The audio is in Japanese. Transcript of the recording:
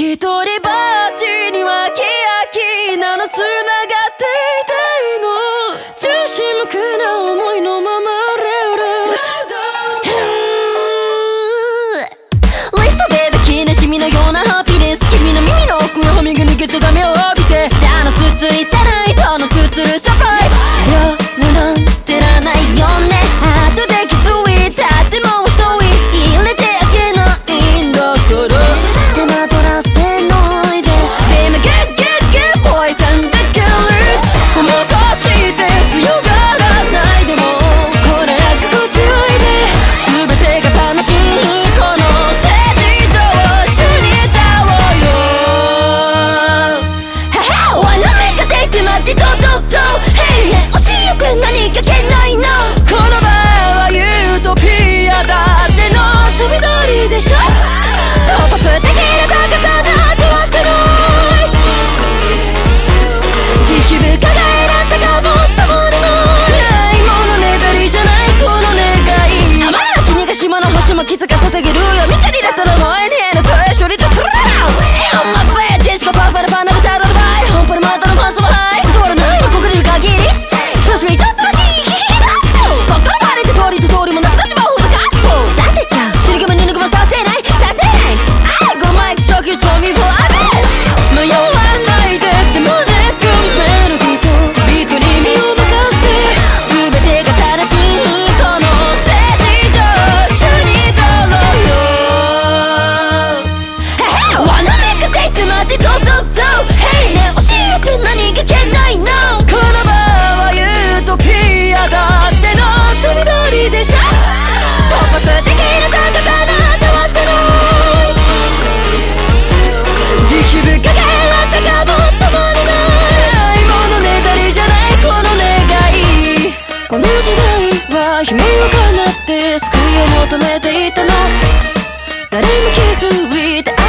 一人ぼっちにはキラキなの繋がっていたいの。純子無垢な思いのままレレレ。リストベーベしみのようなハッピネス。君の耳の奥の歯磨き抜けちゃダメよ。求めていたの。誰も気づいて